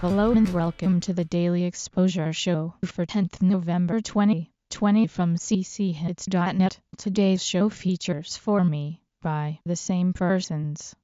Hello and welcome to the Daily Exposure Show for 10th November 2020 from cchits.net. Today's show features For Me by the same persons.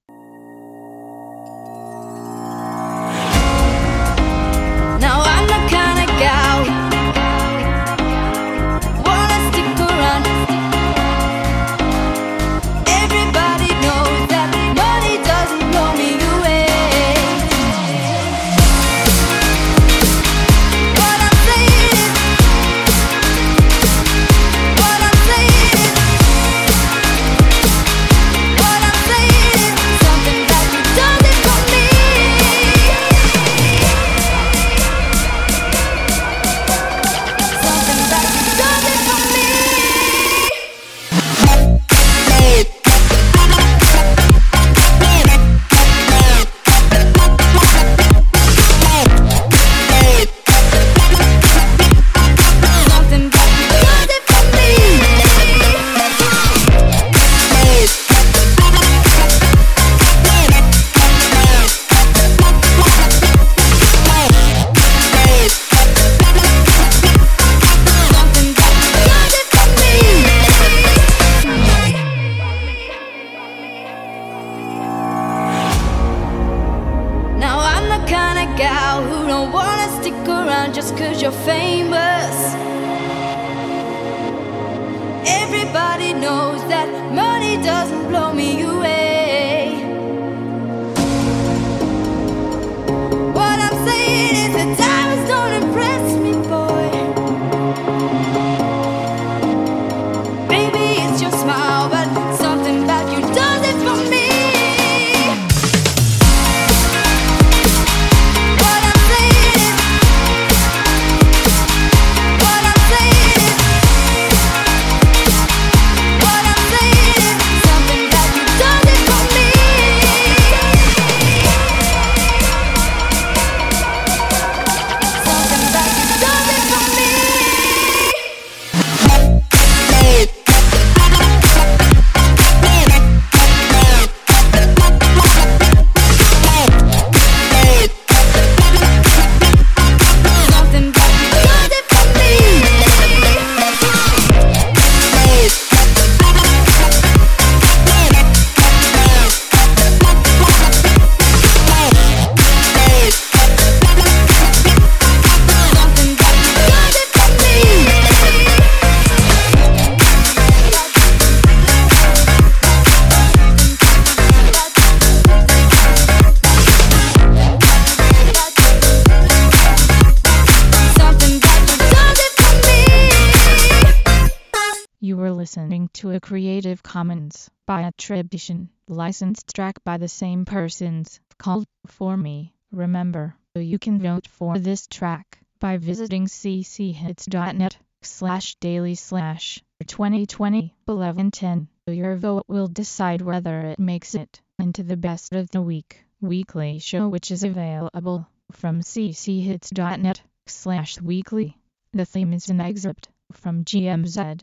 Just cause you're famous. Everybody knows that money doesn't blow me away. Listening to a Creative Commons by attribution, licensed track by the same persons, called For Me. Remember, you can vote for this track by visiting cchits.net slash daily slash 2020 1110. Your vote will decide whether it makes it into the best of the week weekly show which is available from cchits.net slash weekly. The theme is an excerpt from GMZ